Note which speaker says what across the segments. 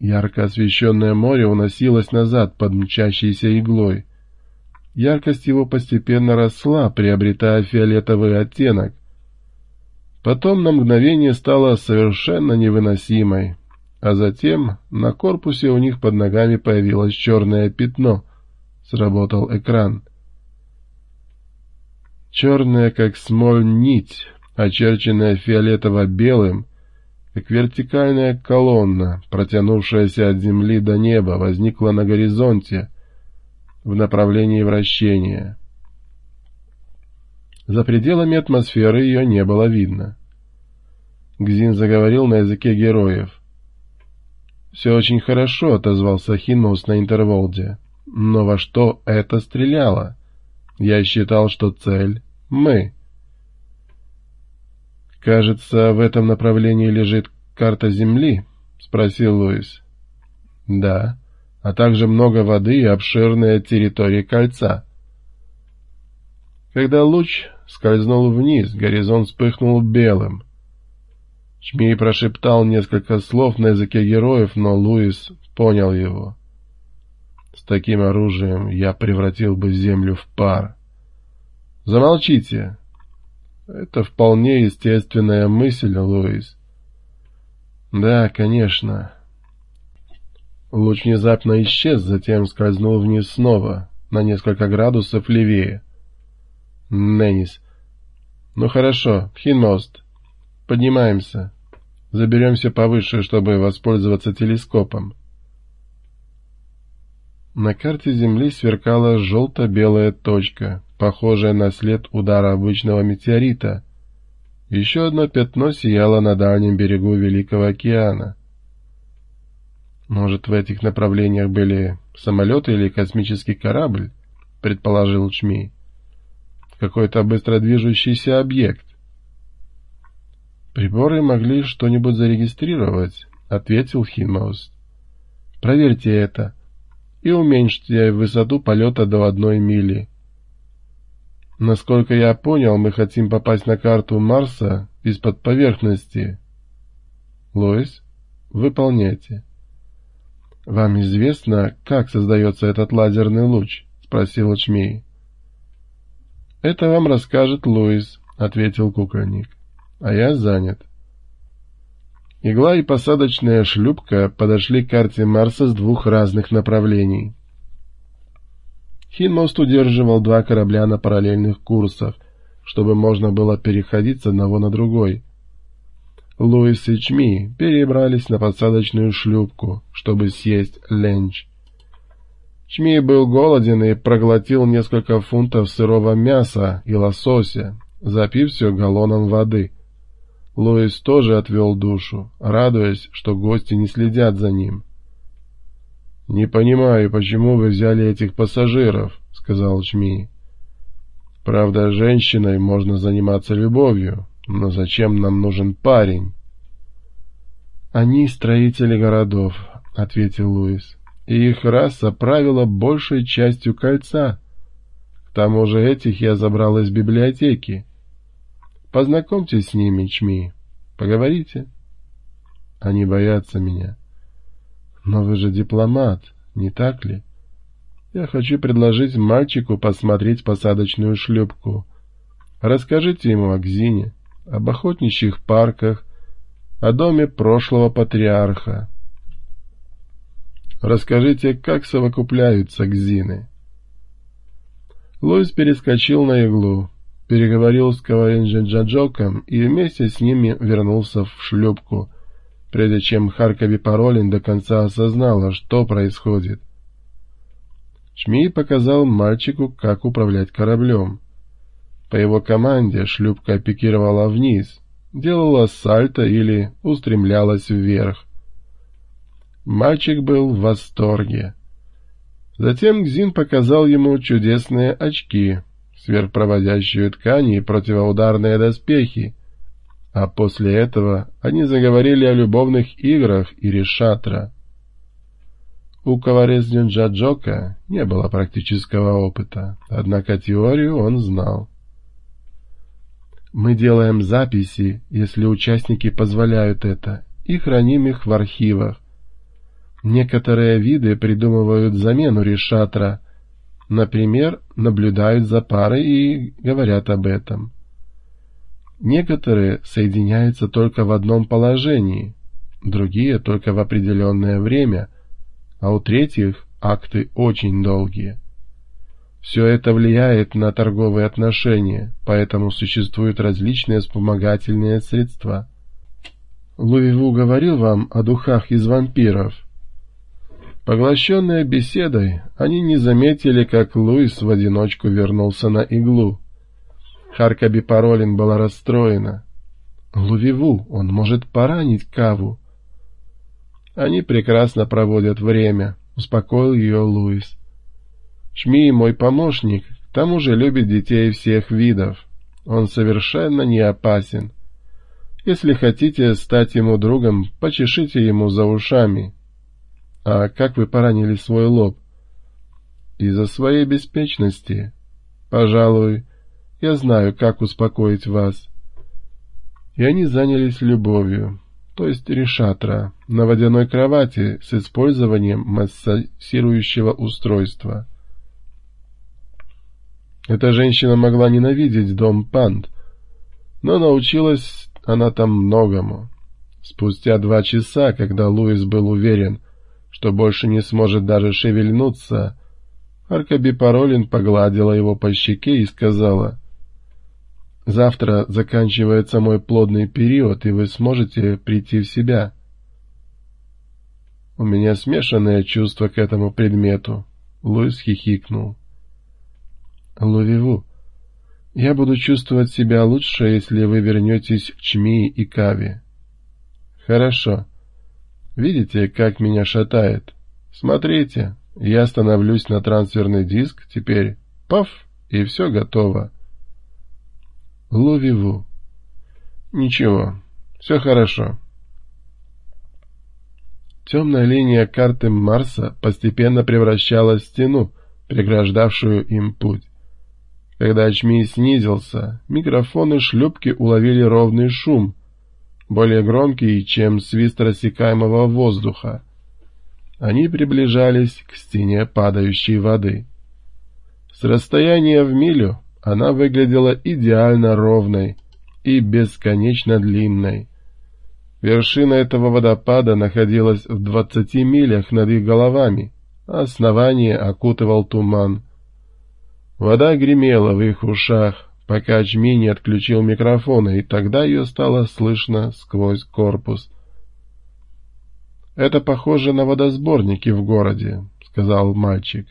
Speaker 1: Ярко освещенное море уносилось назад под мчащейся иглой. Яркость его постепенно росла, приобретая фиолетовый оттенок. Потом на мгновение стала совершенно невыносимой, а затем на корпусе у них под ногами появилось черное пятно. Сработал экран. Черная, как смоль, нить, очерченная фиолетово-белым, как вертикальная колонна, протянувшаяся от земли до неба, возникла на горизонте в направлении вращения. За пределами атмосферы ее не было видно. Гзин заговорил на языке героев. «Все очень хорошо», — отозвался Хинмус на интерволде. «Но во что это стреляло? Я считал, что цель — мы». «Кажется, в этом направлении лежит карта Земли?» — спросил Луис. «Да, а также много воды и обширная территория кольца». Когда луч скользнул вниз, горизонт вспыхнул белым — Чмей прошептал несколько слов на языке героев, но Луис понял его. С таким оружием я превратил бы землю в пар. Замолчите. Это вполне естественная мысль, Луис. Да, конечно. Луч внезапно исчез, затем скользнул вниз снова, на несколько градусов левее. Неннис. Ну хорошо, Хинмост. Поднимаемся. Заберемся повыше, чтобы воспользоваться телескопом. На карте Земли сверкала желто-белая точка, похожая на след удара обычного метеорита. Еще одно пятно сияло на дальнем берегу Великого океана. Может, в этих направлениях были самолеты или космический корабль, предположил Чми. Какой-то быстро движущийся объект. «Приборы могли что-нибудь зарегистрировать», — ответил Хинмаус. «Проверьте это и уменьшите высоту полета до одной мили». «Насколько я понял, мы хотим попасть на карту Марса из-под поверхности». «Лоис, выполняйте». «Вам известно, как создается этот лазерный луч?» — спросил Чмей. «Это вам расскажет Луис», — ответил кукольник а я занят. Игла и посадочная шлюпка подошли к карте Марса с двух разных направлений. Хинмост удерживал два корабля на параллельных курсах, чтобы можно было переходить с одного на другой. Луис и Чми перебрались на посадочную шлюпку, чтобы съесть ленч. Чми был голоден и проглотил несколько фунтов сырого мяса и лосося, запив все галлоном воды — Лоис тоже отвел душу, радуясь, что гости не следят за ним. «Не понимаю, почему вы взяли этих пассажиров», — сказал Чми. «Правда, женщиной можно заниматься любовью, но зачем нам нужен парень?» «Они строители городов», — ответил Луис, — «и их раса правила большей частью кольца. К тому же этих я забрал из библиотеки. Познакомьтесь с ними, Чми. Поговорите. Они боятся меня. Но вы же дипломат, не так ли? Я хочу предложить мальчику посмотреть посадочную шлюпку. Расскажите ему о Гзине, об охотничьих парках, о доме прошлого патриарха. Расскажите, как совокупляются Гзины. Луис перескочил на иглу переговорил с Каваинджаджоком и вместе с ними вернулся в шлюпку, прежде чем Харкови Паролин до конца осознала, что происходит. Чми показал мальчику, как управлять кораблем. По его команде шлюпка пикировала вниз, делала сальто или устремлялась вверх. Мальчик был в восторге. Затем Гзин показал ему чудесные очки, сверхпроводящую ткань и противоударные доспехи, а после этого они заговорили о любовных играх и решатра. У Каварезнюджаджока не было практического опыта, однако теорию он знал. Мы делаем записи, если участники позволяют это, и храним их в архивах. Некоторые виды придумывают замену решатра, например, наблюдают за парой и говорят об этом. Некоторые соединяются только в одном положении, другие только в определенное время, а у третьих акты очень долгие. Все это влияет на торговые отношения, поэтому существуют различные вспомогательные средства. Луиву говорил вам о духах из вампиров. Поглощенные беседой, они не заметили, как Луис в одиночку вернулся на иглу. Харкаби Паролин была расстроена. Лувиву, он может поранить Каву. Они прекрасно проводят время, успокоил ее Луис. Шми мой помощник, к тому же любит детей всех видов. Он совершенно не опасен. Если хотите стать ему другом, почешите ему за ушами. А как вы поранили свой лоб? Из-за своей беспечности. Пожалуй, я знаю, как успокоить вас. И они занялись любовью, то есть решатра, на водяной кровати с использованием массирующего устройства. Эта женщина могла ненавидеть дом Панд, но научилась она там многому. Спустя два часа, когда Луис был уверен, что больше не сможет даже шевельнуться, Аркаби Паролин погладила его по щеке и сказала, «Завтра заканчивается мой плодный период, и вы сможете прийти в себя». У меня смешанное чувство к этому предмету. Луис хихикнул. Лувиву. Я буду чувствовать себя лучше, если вы вернетесь к Чми и Каве. Хорошо. Видите, как меня шатает? Смотрите, я становлюсь на трансферный диск, теперь паф, и все готово. Лувиву. Ничего, все хорошо. Темная линия карты Марса постепенно превращалась в стену, преграждавшую им путь. Когда очми снизился, микрофоны шлюпки уловили ровный шум, более громкий, чем свист рассекаемого воздуха. Они приближались к стене падающей воды. С расстояния в милю она выглядела идеально ровной и бесконечно длинной. Вершина этого водопада находилась в двадцати милях над их головами, основание окутывал туман. Вода гремела в их ушах, пока Чми не отключил микрофона, и тогда ее стало слышно сквозь корпус. «Это похоже на водосборники в городе», — сказал мальчик.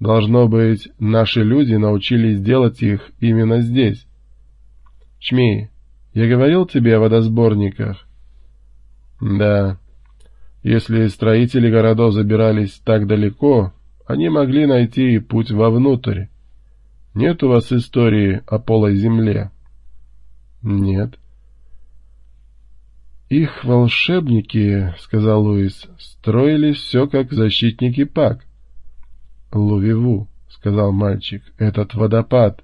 Speaker 1: «Должно быть, наши люди научились делать их именно здесь». «Чми, я говорил тебе о водосборниках?» «Да. Если строители городов забирались так далеко, они могли найти путь вовнутрь. Нет у вас истории о полой земле? Нет. Их волшебники, сказал Луис, строили все как защитники Пак. Лувиву, сказал мальчик, этот водопад.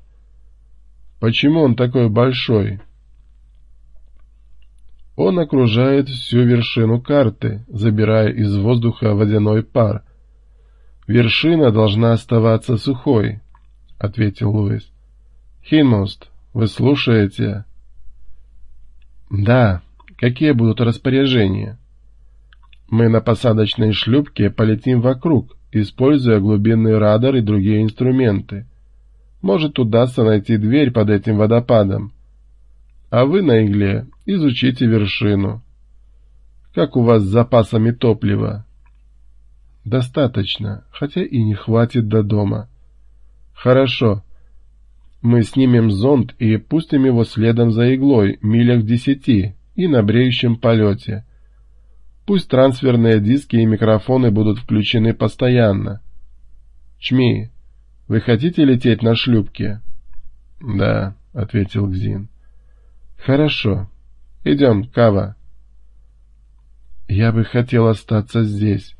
Speaker 1: Почему он такой большой? Он окружает всю вершину карты, забирая из воздуха водяной пар. Вершина должна оставаться сухой, — ответил Луис. «Хинмост, вы слушаете?» «Да. Какие будут распоряжения?» «Мы на посадочной шлюпке полетим вокруг, используя глубинный радар и другие инструменты. Может, удастся найти дверь под этим водопадом. А вы на игле изучите вершину. Как у вас с запасами топлива?» «Достаточно, хотя и не хватит до дома». Хорошо. Мы снимем зонд и пустим его следом за иглой, милях десяти, и на бреющем полете. Пусть трансферные диски и микрофоны будут включены постоянно. Чми, вы хотите лететь на шлюпке? Да, ответил Гзин. Хорошо. Идем, Кава. Я бы хотел остаться здесь.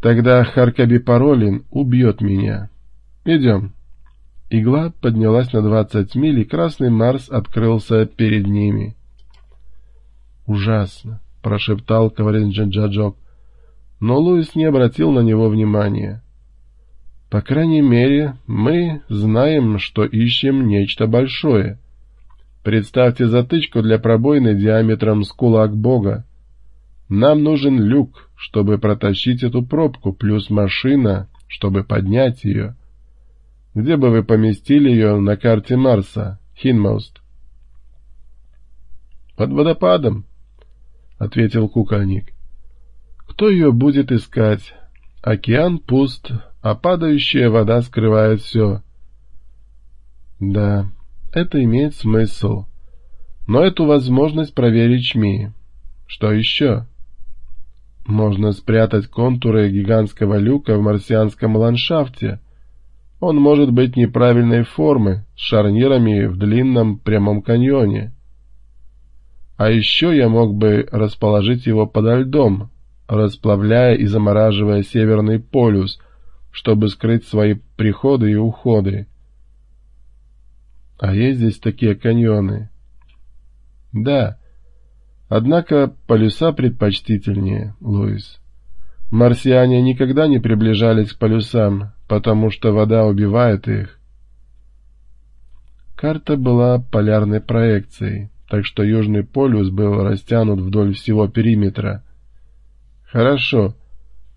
Speaker 1: Тогда Харкаби Паролин убьет меня. «Идем». Игла поднялась на двадцать миль, и Красный Марс открылся перед ними. «Ужасно», — прошептал Каварин Джаджаджок. но Луис не обратил на него внимания. По крайней мере, мы знаем, что ищем нечто большое. Представьте затычку для пробоины диаметром с кулак Бога. Нам нужен люк, чтобы протащить эту пробку, плюс машина, чтобы поднять ее. Где бы вы поместили ее на карте Марса, Хинмост? Под водопадом, — ответил кукольник. Кто ее будет искать? Океан пуст, а падающая вода скрывает все. Да, это имеет смысл. Но эту возможность проверить ЧМИ. Что еще? Можно спрятать контуры гигантского люка в марсианском ландшафте. Он может быть неправильной формы, с шарнирами в длинном прямом каньоне. А еще я мог бы расположить его подо льдом, расплавляя и замораживая Северный полюс — чтобы скрыть свои приходы и уходы. А есть здесь такие каньоны? Да. Однако полюса предпочтительнее, Луис. Марсиане никогда не приближались к полюсам, потому что вода убивает их. Карта была полярной проекцией, так что Южный полюс был растянут вдоль всего периметра. Хорошо.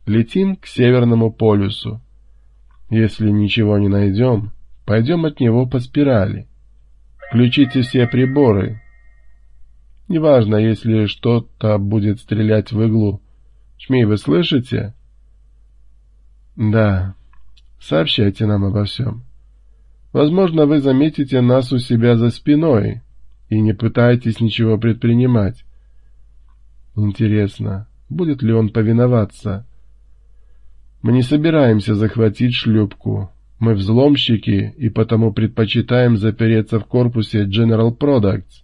Speaker 1: Летим к Северному полюсу. Если ничего не найдем, пойдем от него по спирали. Включите все приборы. Неважно, если что-то будет стрелять в иглу. Шмей, вы слышите? Да. Сообщайте нам обо всем. Возможно, вы заметите нас у себя за спиной и не пытаетесь ничего предпринимать. Интересно, будет ли он повиноваться? Мы не собираемся захватить шлюпку. Мы взломщики и потому предпочитаем запереться в корпусе General Products.